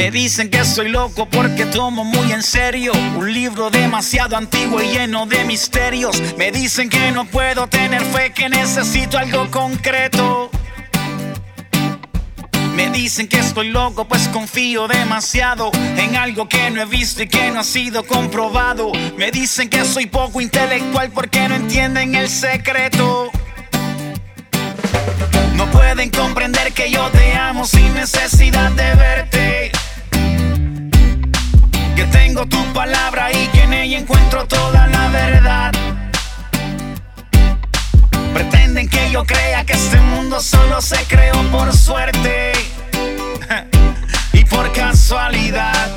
Me dicen que soy loco porque tomo muy en serio un libro demasiado antiguo y lleno de misterios. Me dicen que no puedo tener fe, que necesito algo concreto. Me dicen que estoy loco, pues confío demasiado en algo que no he visto y que no ha sido comprobado. Me dicen que soy poco intelectual porque no entienden el secreto. No pueden comprender que yo te amo sin necesidad de verte. Yo crea que este mundo solo se creó por suerte y por casualidad.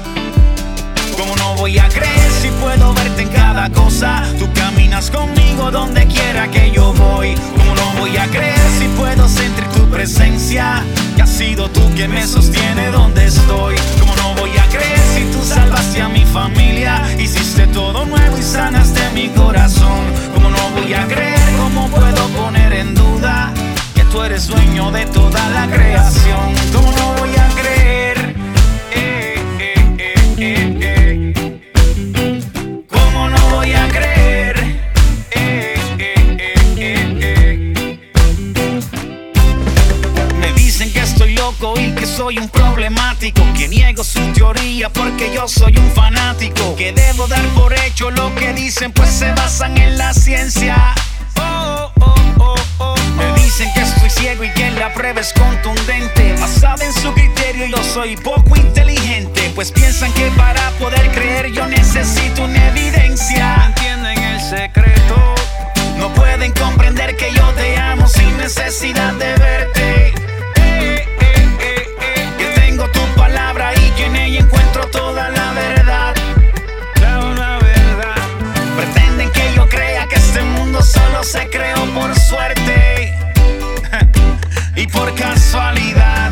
¿Cómo no voy a creer si puedo verte en cada cosa? Tú caminas conmigo donde quiera que yo voy. ¿Cómo no voy a creer si puedo sentir tu presencia? Que has sido tú quien me sostiene donde estoy. ¿Cómo no voy a creer si tú salvaste a mi familia? Hiciste todo nuevo y sanaste mi corazón. ¿Cómo no voy a creer? ¿Cómo puedo tú eres dueño de toda la creación? ¿Cómo no voy a creer? Eh, eh, eh, eh, eh. ¿Cómo no voy a creer? Eh. Me dicen que estoy loco y que soy un problemático, que niego su teoría porque yo soy un fanático, que debo dar por hecho lo que dicen pues se basan en la ciencia. Y que la prueba es contundente, basada en su criterio yo soy poco inteligente, pues piensan que para poder creer yo necesito una casualidad.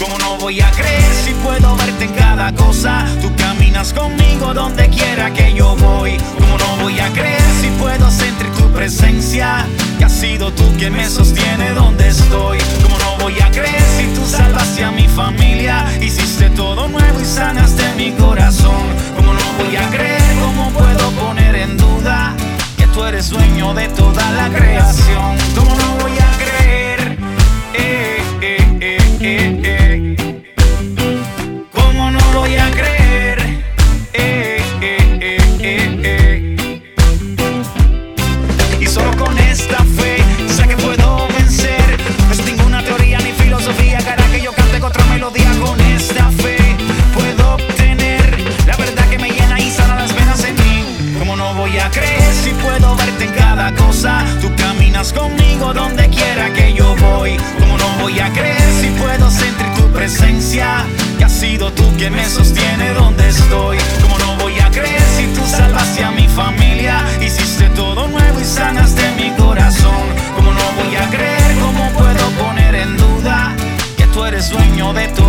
¿Cómo no voy a creer si puedo verte en cada cosa? Tú caminas conmigo donde quiera que yo voy. ¿Cómo no voy a creer si puedo sentir tu presencia? Que has sido tú quien me sostiene donde estoy. ¿Cómo no voy a creer si tú salvaste a mi familia? Hiciste todo nuevo y sanaste mi corazón. ¿Cómo no voy a creer? ¿Cómo puedo poner en duda que tú eres dueño de toda cada cosa? Tú caminas conmigo donde quiera que yo voy. ¿Cómo no voy a creer si puedo sentir tu presencia? Que has sido tú quien me sostiene donde estoy. ¿Cómo no voy a creer si tú salvaste a mi familia? Hiciste todo nuevo y sanaste mi corazón. ¿Cómo no voy a creer? ¿Cómo puedo poner en duda que tú eres dueño de toda